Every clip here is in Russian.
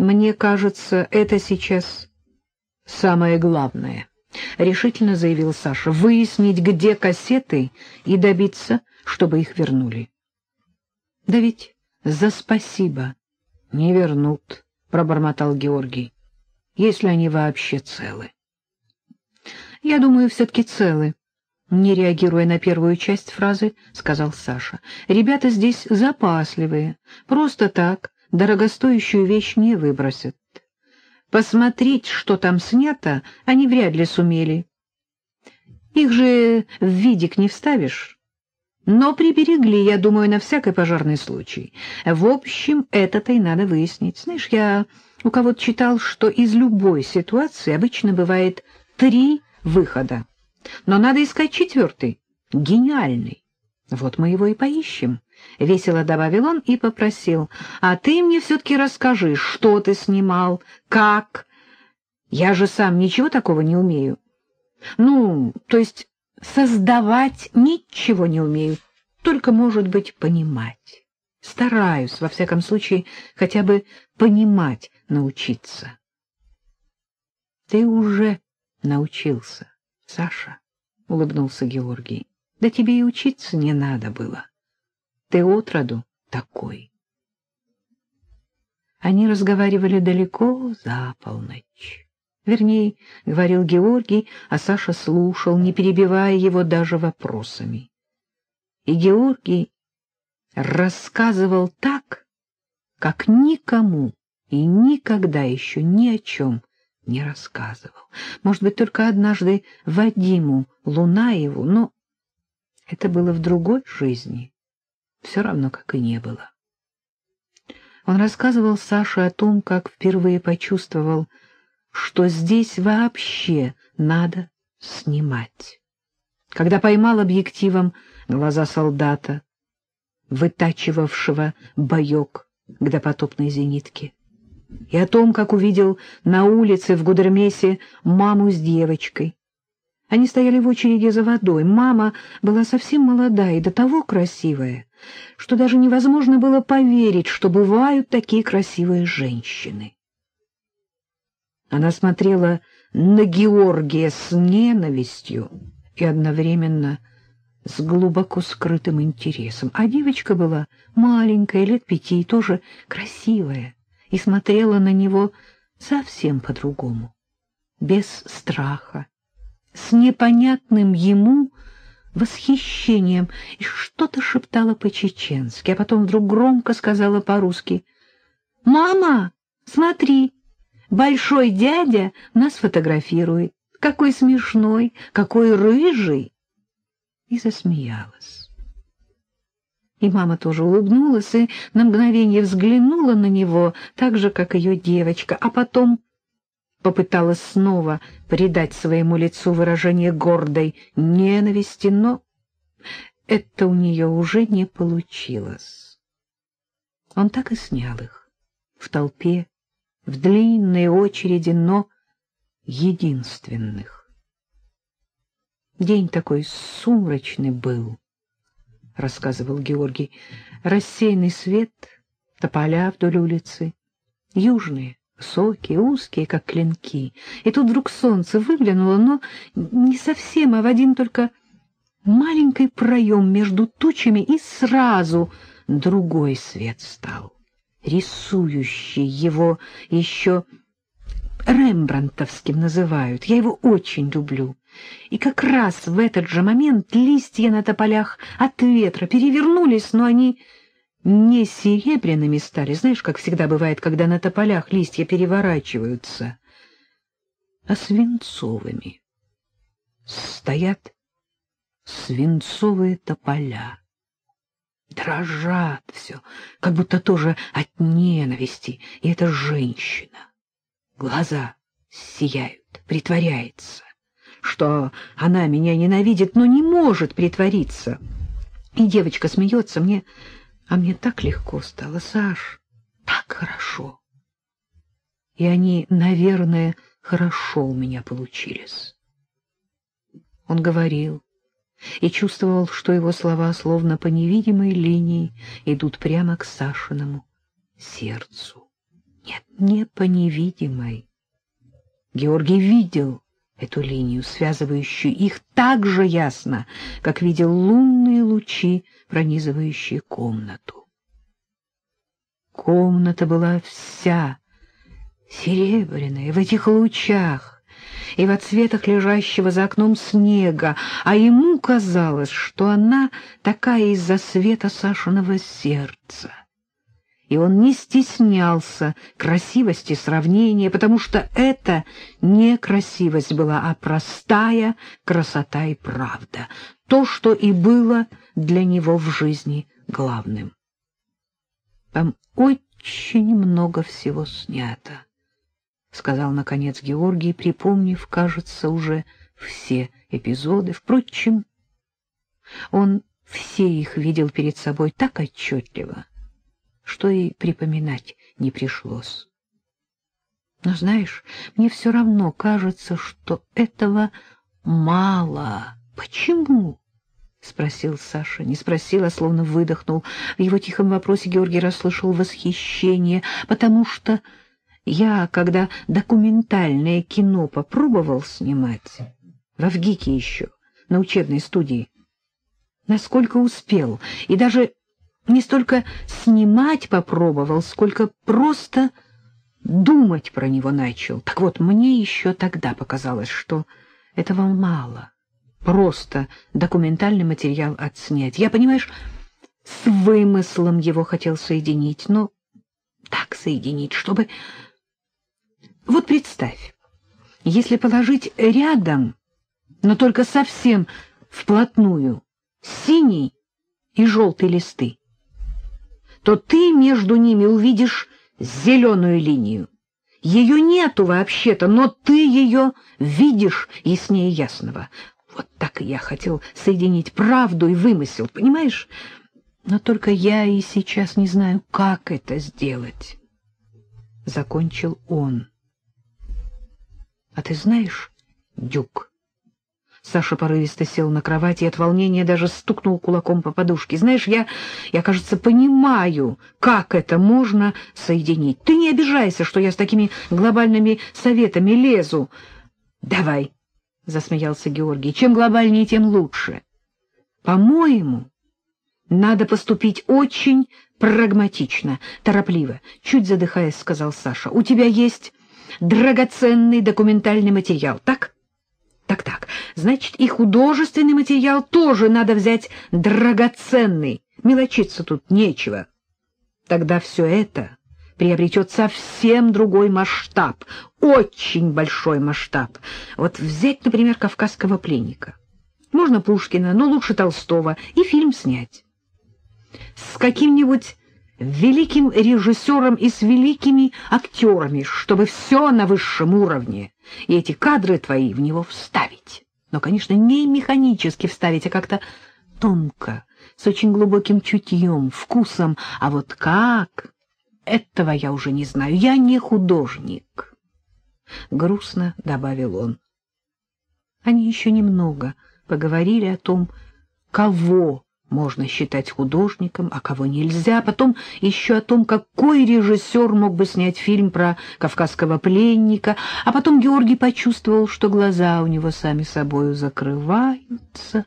Мне кажется, это сейчас самое главное, — решительно заявил Саша, — выяснить, где кассеты, и добиться, чтобы их вернули. — Да ведь за спасибо не вернут, — пробормотал Георгий, — если они вообще целы. — Я думаю, все-таки целы, — не реагируя на первую часть фразы, сказал Саша. — Ребята здесь запасливые, просто так дорогостоящую вещь не выбросят. Посмотреть, что там снято, они вряд ли сумели. Их же в видик не вставишь. Но приберегли, я думаю, на всякий пожарный случай. В общем, это-то и надо выяснить. Знаешь, я у кого-то читал, что из любой ситуации обычно бывает три выхода. Но надо искать четвертый, гениальный. Вот мы его и поищем. — весело добавил он и попросил. — А ты мне все-таки расскажи, что ты снимал, как? Я же сам ничего такого не умею. Ну, то есть создавать ничего не умею, только, может быть, понимать. Стараюсь, во всяком случае, хотя бы понимать научиться. — Ты уже научился, Саша, — улыбнулся Георгий. — Да тебе и учиться не надо было. Ты отроду такой. Они разговаривали далеко за полночь. Вернее, говорил Георгий, а Саша слушал, не перебивая его даже вопросами. И Георгий рассказывал так, как никому и никогда еще ни о чем не рассказывал. Может быть, только однажды Вадиму Лунаеву, но это было в другой жизни все равно, как и не было. Он рассказывал Саше о том, как впервые почувствовал, что здесь вообще надо снимать. Когда поймал объективом глаза солдата, вытачивавшего боек к допотопной зенитке, и о том, как увидел на улице в Гудермесе маму с девочкой, они стояли в очереди за водой. Мама была совсем молодая и до того красивая, что даже невозможно было поверить, что бывают такие красивые женщины. Она смотрела на Георгия с ненавистью и одновременно с глубоко скрытым интересом. А девочка была маленькая, лет пяти, тоже красивая, и смотрела на него совсем по-другому, без страха с непонятным ему восхищением и что-то шептала по-чеченски, а потом вдруг громко сказала по-русски «Мама, смотри, большой дядя нас фотографирует, какой смешной, какой рыжий!» И засмеялась. И мама тоже улыбнулась и на мгновение взглянула на него, так же, как ее девочка, а потом попыталась снова придать своему лицу выражение гордой ненависти, но это у нее уже не получилось. Он так и снял их в толпе, в длинной очереди, но единственных. День такой сумрачный был, — рассказывал Георгий. Рассеянный свет, тополя вдоль улицы, южные, высокие, узкие, как клинки. И тут вдруг солнце выглянуло, но не совсем, а в один только маленький проем между тучами, и сразу другой свет стал, рисующий его еще Рембрандтовским называют. Я его очень люблю. И как раз в этот же момент листья на тополях от ветра перевернулись, но они не серебряными стали, знаешь, как всегда бывает, когда на тополях листья переворачиваются, а свинцовыми. Стоят свинцовые тополя. Дрожат все, как будто тоже от ненависти, и это женщина. Глаза сияют, притворяется, что она меня ненавидит, но не может притвориться. И девочка смеется мне... А мне так легко стало, Саш, так хорошо. И они, наверное, хорошо у меня получились. Он говорил и чувствовал, что его слова, словно по невидимой линии, идут прямо к Сашиному сердцу. Нет, не по невидимой. Георгий видел эту линию, связывающую их так же ясно, как видел лунные лучи, пронизывающие комнату. Комната была вся серебряная в этих лучах и в цветах лежащего за окном снега, а ему казалось, что она такая из-за света Сашиного сердца и он не стеснялся красивости сравнения, потому что это не красивость была, а простая красота и правда, то, что и было для него в жизни главным. Там очень много всего снято, — сказал, наконец, Георгий, припомнив, кажется, уже все эпизоды. Впрочем, он все их видел перед собой так отчетливо, что и припоминать не пришлось. Но знаешь, мне все равно кажется, что этого мало. Почему? — спросил Саша. Не спросил, а словно выдохнул. В его тихом вопросе Георгий расслышал восхищение, потому что я, когда документальное кино попробовал снимать, в Авгике еще, на учебной студии, насколько успел, и даже не столько снимать попробовал, сколько просто думать про него начал. Так вот, мне еще тогда показалось, что этого мало. Просто документальный материал отснять. Я, понимаешь, с вымыслом его хотел соединить, но так соединить, чтобы... Вот представь, если положить рядом, но только совсем вплотную, синий и желтый листы, то ты между ними увидишь зеленую линию. Ее нету вообще-то, но ты ее видишь яснее ясного. Вот так и я хотел соединить правду и вымысел, понимаешь? Но только я и сейчас не знаю, как это сделать. Закончил он. А ты знаешь, Дюк, Саша порывисто сел на кровати и от волнения даже стукнул кулаком по подушке. «Знаешь, я, я, кажется, понимаю, как это можно соединить. Ты не обижайся, что я с такими глобальными советами лезу». «Давай», — засмеялся Георгий, — «чем глобальнее, тем лучше». «По-моему, надо поступить очень прагматично, торопливо», — чуть задыхаясь, сказал Саша. «У тебя есть драгоценный документальный материал, так?» Значит, и художественный материал тоже надо взять драгоценный. Мелочиться тут нечего. Тогда все это приобретет совсем другой масштаб, очень большой масштаб. Вот взять, например, «Кавказского пленника». Можно Пушкина, но лучше Толстого, и фильм снять. С каким-нибудь великим режиссером и с великими актерами, чтобы все на высшем уровне, и эти кадры твои в него вставить. Но, конечно, не механически вставить, а как-то тонко, с очень глубоким чутьем, вкусом. А вот как? Этого я уже не знаю. Я не художник. Грустно добавил он. Они еще немного поговорили о том, кого можно считать художником, а кого нельзя. Потом еще о том, какой режиссер мог бы снять фильм про кавказского пленника. А потом Георгий почувствовал, что глаза у него сами собою закрываются.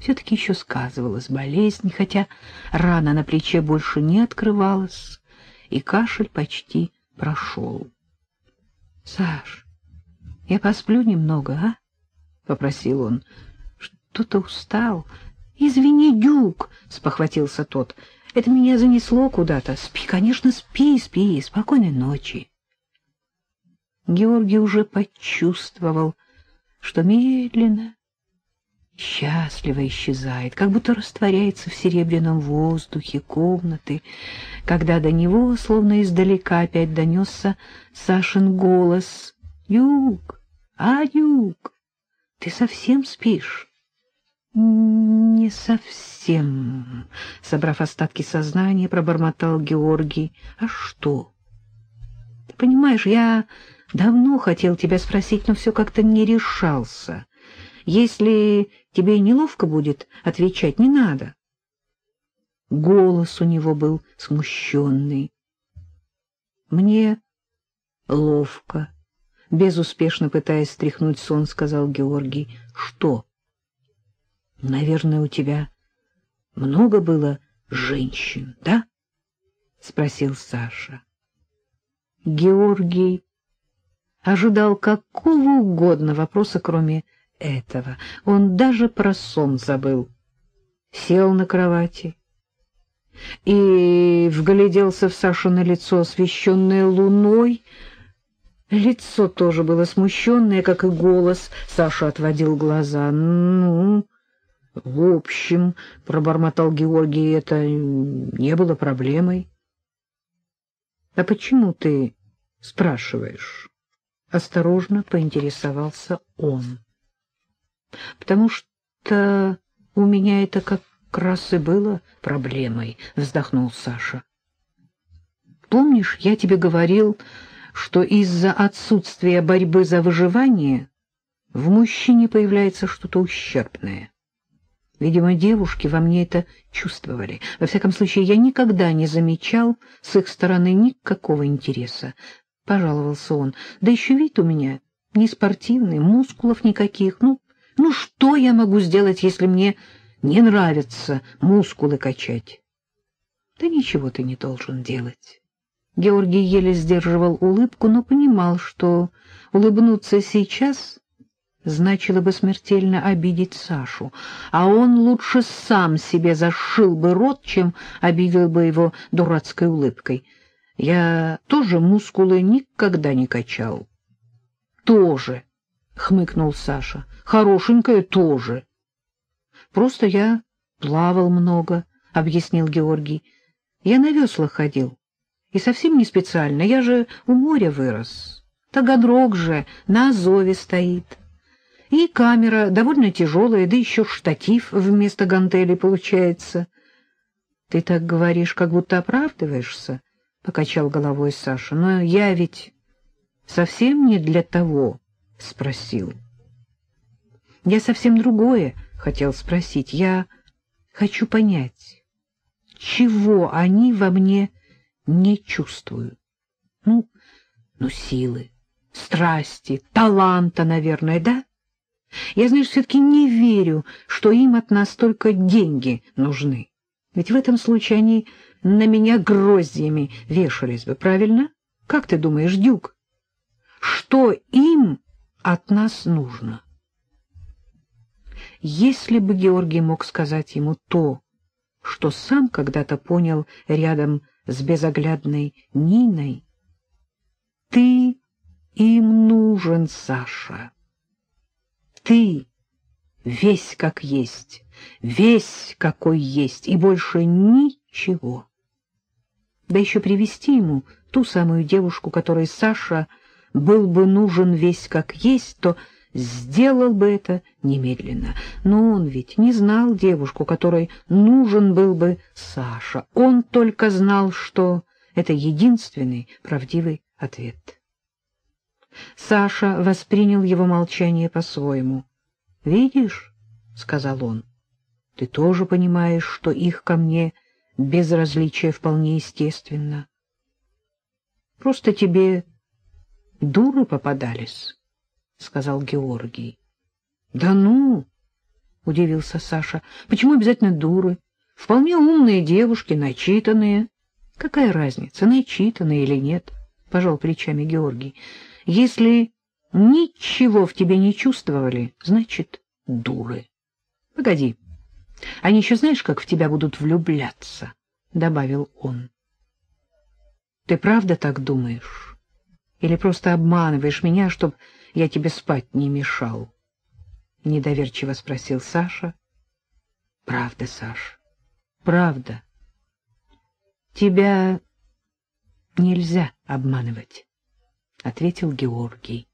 Все-таки еще сказывалась болезнь, хотя рана на плече больше не открывалась, и кашель почти прошел. — Саш, я посплю немного, а? — попросил он. — Что-то устал. — Извини, Дюк, — спохватился тот. — Это меня занесло куда-то. Спи, конечно, спи, спи. Спокойной ночи. Георгий уже почувствовал, что медленно, счастливо исчезает, как будто растворяется в серебряном воздухе комнаты, когда до него, словно издалека, опять донесся Сашин голос. — Дюк, а, Дюк, ты совсем спишь? Не совсем, собрав остатки сознания, пробормотал Георгий. А что? Ты понимаешь, я давно хотел тебя спросить, но все как-то не решался. Если тебе неловко будет отвечать, не надо. Голос у него был смущенный. Мне ловко. Безуспешно пытаясь стряхнуть сон, сказал Георгий. Что? Наверное, у тебя много было женщин, да? Спросил Саша. Георгий ожидал какого угодно вопроса, кроме этого. Он даже про сон забыл. Сел на кровати и вгляделся в Сашино лицо, освещенное луной. Лицо тоже было смущенное, как и голос. Саша отводил глаза. «Ну, в общем, — пробормотал Георгий, — это не было проблемой». «А почему ты спрашиваешь?» Осторожно поинтересовался он. «Потому что у меня это как раз и было проблемой», — вздохнул Саша. «Помнишь, я тебе говорил, что из-за отсутствия борьбы за выживание в мужчине появляется что-то ущербное?» Видимо, девушки во мне это чувствовали. Во всяком случае, я никогда не замечал с их стороны никакого интереса. Пожаловался он. Да еще вид у меня не спортивный, мускулов никаких. Ну, ну что я могу сделать, если мне не нравится мускулы качать? Да ничего ты не должен делать. Георгий еле сдерживал улыбку, но понимал, что улыбнуться сейчас значило бы смертельно обидеть Сашу, а он лучше сам себе зашил бы рот, чем обидел бы его дурацкой улыбкой. Я тоже мускулы никогда не качал. — Тоже, — хмыкнул Саша, — хорошенькая тоже. — Просто я плавал много, — объяснил Георгий. — Я на веслах ходил. И совсем не специально, я же у моря вырос. Таганрог же на Азове стоит. — и камера довольно тяжелая, да еще штатив вместо гантели получается. — Ты так говоришь, как будто оправдываешься, — покачал головой Саша. — Но я ведь совсем не для того спросил. Я совсем другое хотел спросить. Я хочу понять, чего они во мне не чувствуют. Ну, ну, силы, страсти, таланта, наверное, да? Я, знаешь, все-таки не верю, что им от нас только деньги нужны. Ведь в этом случае они на меня гроздьями вешались бы, правильно? Как ты думаешь, Дюк, что им от нас нужно? Если бы Георгий мог сказать ему то, что сам когда-то понял рядом с безоглядной Ниной, «Ты им нужен, Саша» ты весь как есть, весь какой есть, и больше ничего. Да еще привести ему ту самую девушку, которой Саша был бы нужен весь как есть, то сделал бы это немедленно. Но он ведь не знал девушку, которой нужен был бы Саша. Он только знал, что это единственный правдивый ответ. Саша воспринял его молчание по-своему. — Видишь, — сказал он, — ты тоже понимаешь, что их ко мне безразличие вполне естественно. Просто тебе дуры попадались, — сказал Георгий. — Да ну, — удивился Саша, — почему обязательно дуры? Вполне умные девушки, начитанные. Какая разница, начитанные или нет? — пожал плечами Георгий. Если ничего в тебе не чувствовали, значит, дуры. Погоди, они еще знаешь, как в тебя будут влюбляться, — добавил он. Ты правда так думаешь? Или просто обманываешь меня, чтобы я тебе спать не мешал? Недоверчиво спросил Саша. Правда, Саш, правда. Тебя нельзя обманывать. — ответил Георгий.